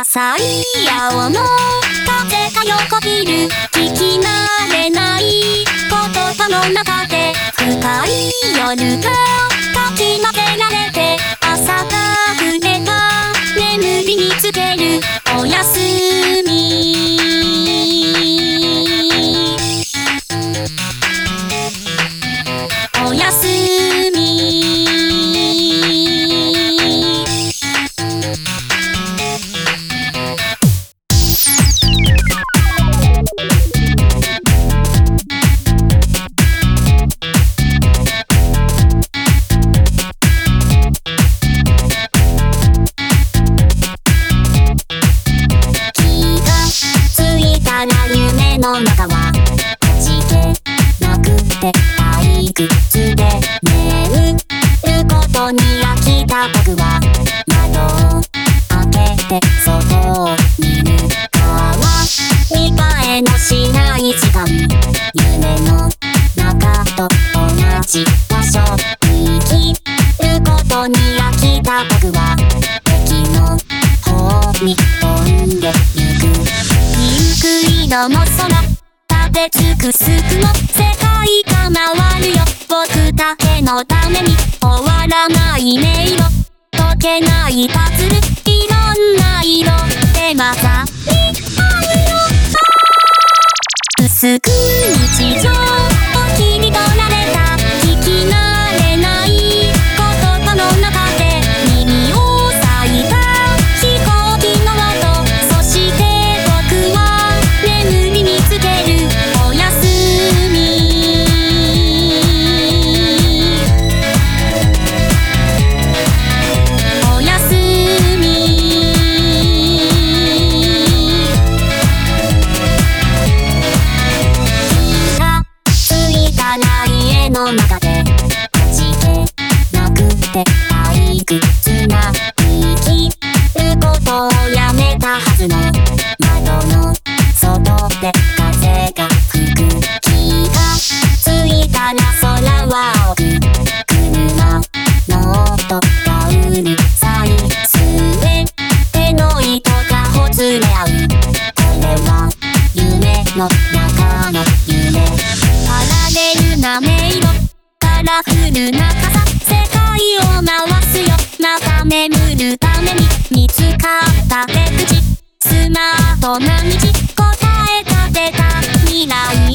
浅い青の風が横切る。聞き慣れない言葉の中で深い夜がの中は落ちてなくて退屈で眠ることに飽きた僕は窓を開けて外を見る川見栄えのしない時間夢の中と同じ場所に生きることに飽きた僕は駅の方に飛んでゆくピンク色の空食べ尽くすの世界が回るよ。僕だけのために終わらない音色解けないパズルいろんな色でまた薄く日常を切り取らて退屈な生きることをやめたはずの窓の外で風が吹く気がついたら空は青く車の音がうるさいすべての糸がほつれ合うこれは夢の中の夢パラレルな音色カラフルなた出口スマートな道答え立てた未来